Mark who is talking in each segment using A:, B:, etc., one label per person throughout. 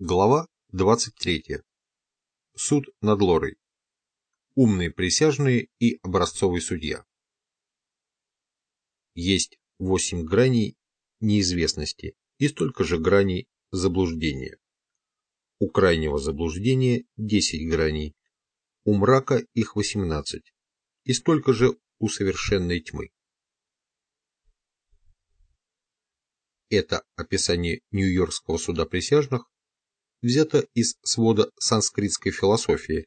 A: Глава 23. Суд над Лорой. Умные присяжные и образцовый судья. Есть восемь граней неизвестности и столько же граней заблуждения. У крайнего заблуждения 10 граней, у мрака их 18 и столько же у совершенной тьмы. Это описание Нью-Йоркского суда присяжных взято из свода санскритской философии,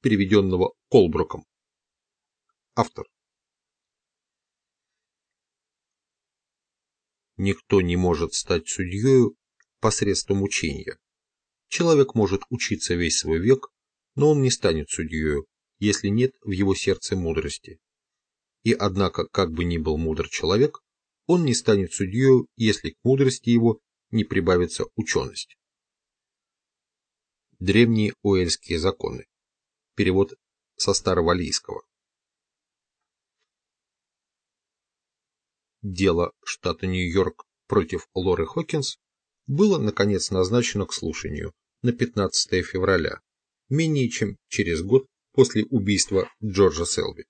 A: переведенного Колбруком. Автор. Никто не может стать судьей посредством учения. Человек может учиться весь свой век, но он не станет судьей, если нет в его сердце мудрости. И однако, как бы ни был мудр человек, он не станет судьей, если к мудрости его не прибавится ученость. Древние уэльские законы. Перевод со старовалийского. Дело штата Нью-Йорк против Лоры Хокинс было наконец назначено к слушанию на 15 февраля, менее чем через год после убийства Джорджа Селви.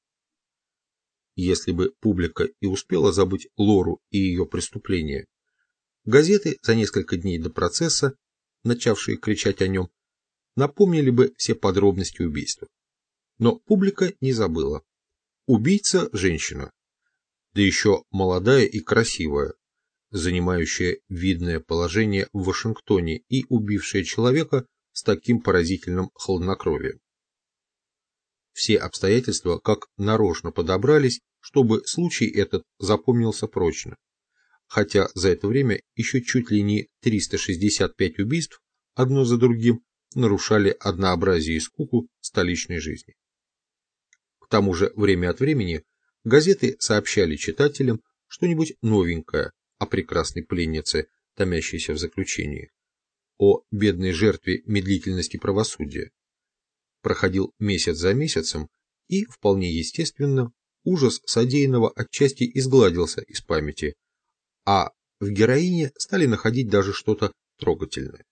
A: Если бы публика и успела забыть Лору и ее преступления, газеты за несколько дней до процесса, начавшие кричать о нем, напомнили бы все подробности убийства. Но публика не забыла. Убийца – женщина, да еще молодая и красивая, занимающая видное положение в Вашингтоне и убившая человека с таким поразительным хладнокровием. Все обстоятельства как нарочно подобрались, чтобы случай этот запомнился прочно. Хотя за это время еще чуть ли не 365 убийств, одно за другим, нарушали однообразие и скуку столичной жизни. К тому же время от времени газеты сообщали читателям что-нибудь новенькое о прекрасной пленнице, томящейся в заключении, о бедной жертве медлительности правосудия. Проходил месяц за месяцем, и, вполне естественно, ужас содеянного отчасти изгладился из памяти, а в героине стали находить даже что-то трогательное.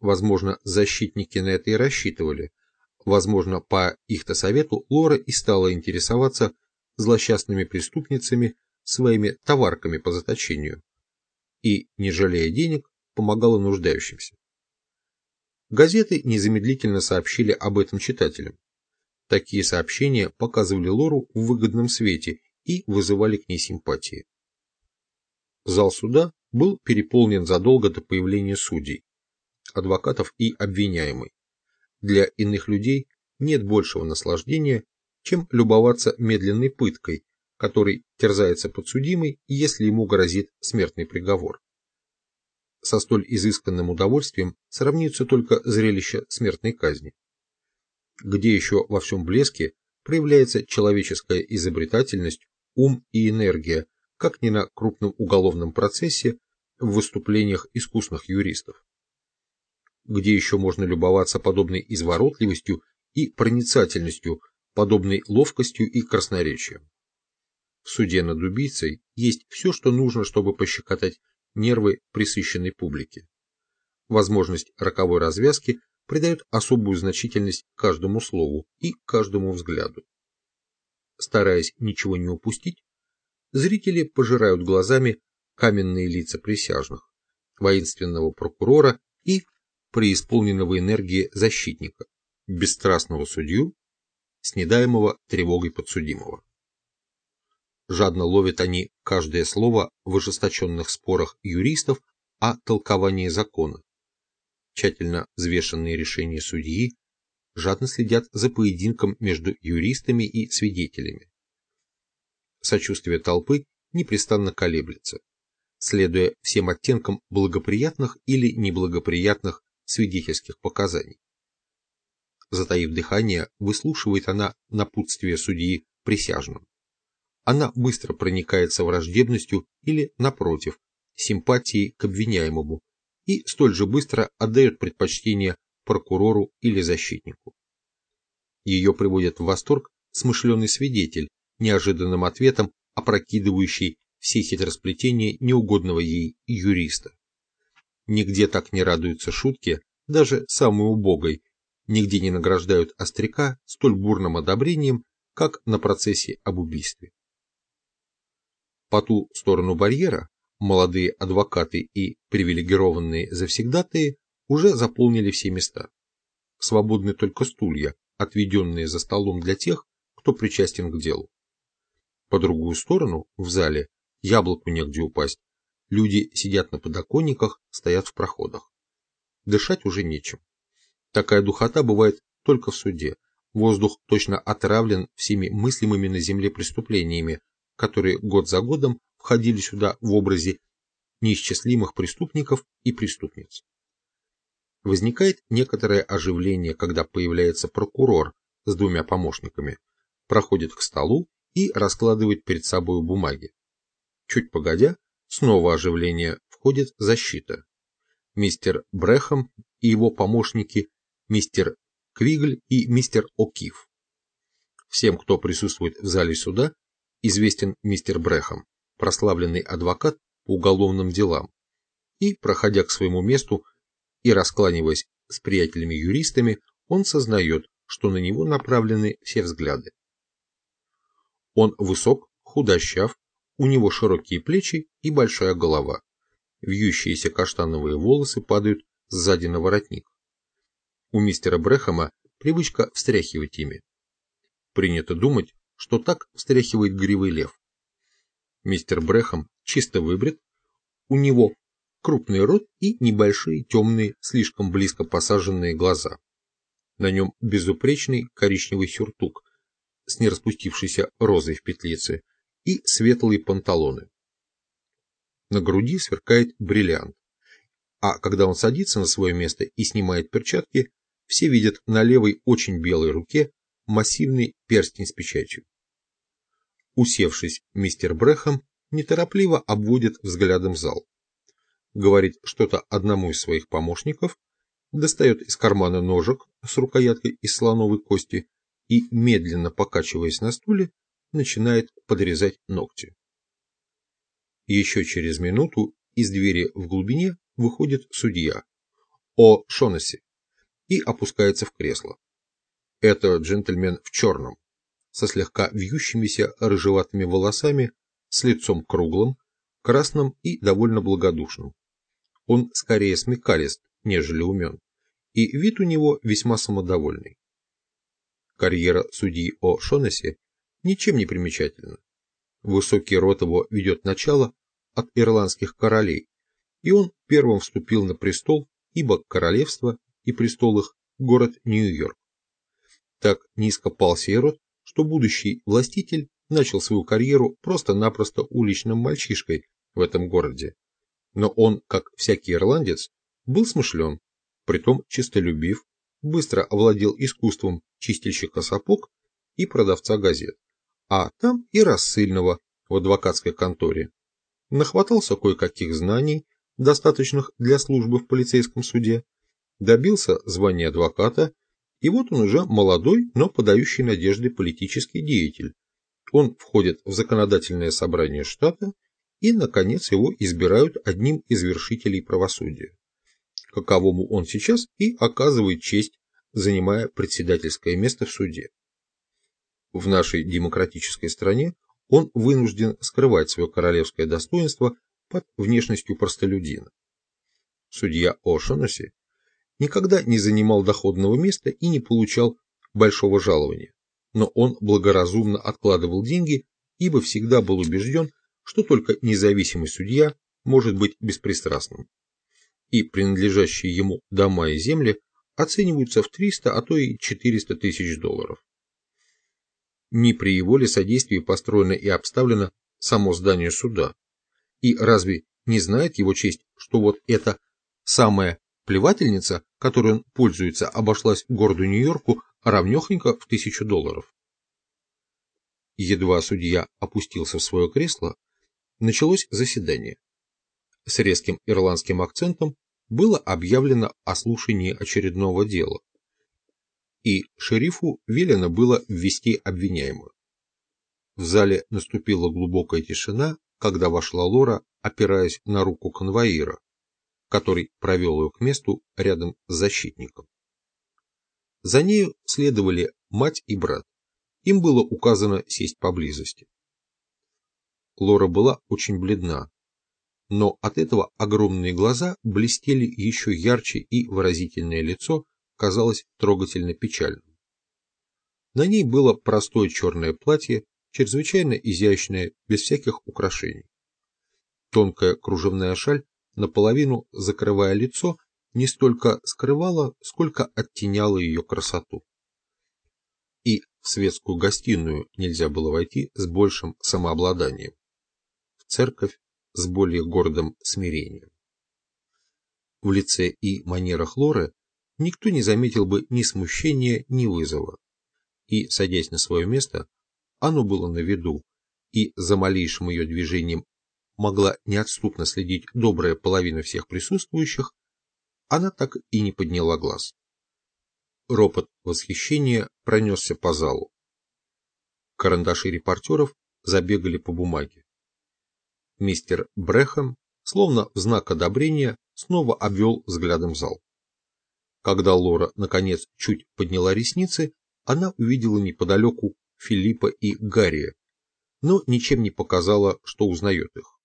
A: Возможно, защитники на это и рассчитывали. Возможно, по их-то совету Лора и стала интересоваться злосчастными преступницами, своими товарками по заточению. И, не жалея денег, помогала нуждающимся. Газеты незамедлительно сообщили об этом читателям. Такие сообщения показывали Лору в выгодном свете и вызывали к ней симпатии. Зал суда был переполнен задолго до появления судей, адвокатов и обвиняемой. Для иных людей нет большего наслаждения, чем любоваться медленной пыткой, которой терзается подсудимый, если ему грозит смертный приговор. Со столь изысканным удовольствием сравнится только зрелище смертной казни. Где еще во всем блеске проявляется человеческая изобретательность, ум и энергия, как ни на крупном уголовном процессе в выступлениях искусных юристов где еще можно любоваться подобной изворотливостью и проницательностью, подобной ловкостью и красноречием. В суде над убийцей есть все, что нужно, чтобы пощекотать нервы присыщенной публики. Возможность роковой развязки придает особую значительность каждому слову и каждому взгляду. Стараясь ничего не упустить, зрители пожирают глазами каменные лица присяжных, воинственного прокурора и преисполненного энергии защитника, бесстрастного судью, снедаемого тревогой подсудимого. Жадно ловят они каждое слово в ожесточенных спорах юристов о толковании закона. Тщательно взвешенные решения судьи жадно следят за поединком между юристами и свидетелями. Сочувствие толпы непрестанно колеблется, следуя всем оттенкам благоприятных или неблагоприятных свидетельских показаний. Затаив дыхание, выслушивает она напутствие судьи присяжным. Она быстро проникается враждебностью или, напротив, симпатией к обвиняемому и столь же быстро отдает предпочтение прокурору или защитнику. Ее приводит в восторг смышленый свидетель, неожиданным ответом опрокидывающий все хитросплетения неугодного ей юриста. Нигде так не радуются шутке, даже самой убогой, нигде не награждают остряка столь бурным одобрением, как на процессе об убийстве. По ту сторону барьера молодые адвокаты и привилегированные завсегдатые уже заполнили все места. Свободны только стулья, отведенные за столом для тех, кто причастен к делу. По другую сторону, в зале, яблоку негде упасть, люди сидят на подоконниках, стоят в проходах. Дышать уже нечем. Такая духота бывает только в суде. Воздух точно отравлен всеми мыслимыми на земле преступлениями, которые год за годом входили сюда в образе неисчислимых преступников и преступниц. Возникает некоторое оживление, когда появляется прокурор с двумя помощниками, проходит к столу и раскладывает перед собой бумаги. Чуть погодя, снова оживление, входит защита. Мистер Брехам и его помощники, мистер Квигль и мистер О'Кив. Всем, кто присутствует в зале суда, известен мистер Брехам, прославленный адвокат по уголовным делам, и, проходя к своему месту и раскланиваясь с приятелями-юристами, он сознает, что на него направлены все взгляды. Он высок, худощав, у него широкие плечи и большая голова. Вьющиеся каштановые волосы падают сзади на воротник. У мистера Брехама привычка встряхивать ими. Принято думать, что так встряхивает гривый лев. Мистер Брехам чисто выбрит, у него крупный рот и небольшие темные, слишком близко посаженные глаза. На нем безупречный коричневый сюртук с нераспустившейся розой в петлице и светлые панталоны. На груди сверкает бриллиант, а когда он садится на свое место и снимает перчатки, все видят на левой очень белой руке массивный перстень с печатью. Усевшись, мистер Брехам неторопливо обводит взглядом зал. Говорит что-то одному из своих помощников, достает из кармана ножик с рукояткой из слоновой кости и, медленно покачиваясь на стуле, начинает подрезать ногти. Еще через минуту из двери в глубине выходит судья О. Шонесси и опускается в кресло. Это джентльмен в черном, со слегка вьющимися рыжеватыми волосами, с лицом круглым, красным и довольно благодушным. Он скорее смекалист, нежели умен, и вид у него весьма самодовольный. Карьера судьи О. Шонесси ничем не примечательна. Высокий род его ведет начало от ирландских королей, и он первым вступил на престол, ибо королевство и престол их – город Нью-Йорк. Так низко пал сей род, что будущий властитель начал свою карьеру просто-напросто уличным мальчишкой в этом городе. Но он, как всякий ирландец, был смышлен, притом чистолюбив, быстро овладел искусством чистильщика сапог и продавца газет, а там и рассыльного в адвокатской конторе. Нахватался кое-каких знаний, достаточных для службы в полицейском суде, добился звания адвоката, и вот он уже молодой, но подающий надежды политический деятель. Он входит в законодательное собрание штата, и, наконец, его избирают одним из вершителей правосудия, каковому он сейчас и оказывает честь, занимая председательское место в суде. В нашей демократической стране он вынужден скрывать свое королевское достоинство под внешностью простолюдина. Судья О'Шонесси никогда не занимал доходного места и не получал большого жалования, но он благоразумно откладывал деньги, ибо всегда был убежден, что только независимый судья может быть беспристрастным. И принадлежащие ему дома и земли оцениваются в 300, а то и 400 тысяч долларов. Не при его ли содействии построено и обставлено само здание суда? И разве не знает его честь, что вот эта самая плевательница, которой он пользуется, обошлась городу Нью-Йорку равнехонько в тысячу долларов? Едва судья опустился в свое кресло, началось заседание. С резким ирландским акцентом было объявлено о слушании очередного дела, и шерифу велено было ввести обвиняемую. В зале наступила глубокая тишина, когда вошла Лора, опираясь на руку конвоира. который провел ее к месту рядом с защитником. За нею следовали мать и брат. Им было указано сесть поблизости. Лора была очень бледна, но от этого огромные глаза блестели еще ярче и выразительное лицо казалось трогательно печальным. На ней было простое черное платье, чрезвычайно изящное, без всяких украшений. Тонкая кружевная шаль, наполовину закрывая лицо, не столько скрывала, сколько оттеняла ее красоту. И в светскую гостиную нельзя было войти с большим самообладанием. В церковь с более гордым смирением. В лице и манерах Лоры никто не заметил бы ни смущения, ни вызова. И, садясь на свое место, оно было на виду, и за малейшим ее движением могла неотступно следить добрая половина всех присутствующих, она так и не подняла глаз. Ропот восхищения пронесся по залу. Карандаши репортеров забегали по бумаге. Мистер Брэхэм, словно в знак одобрения, снова обвел взглядом зал. Когда Лора, наконец, чуть подняла ресницы, она увидела неподалеку Филиппа и Гарри, но ничем не показала, что узнает их.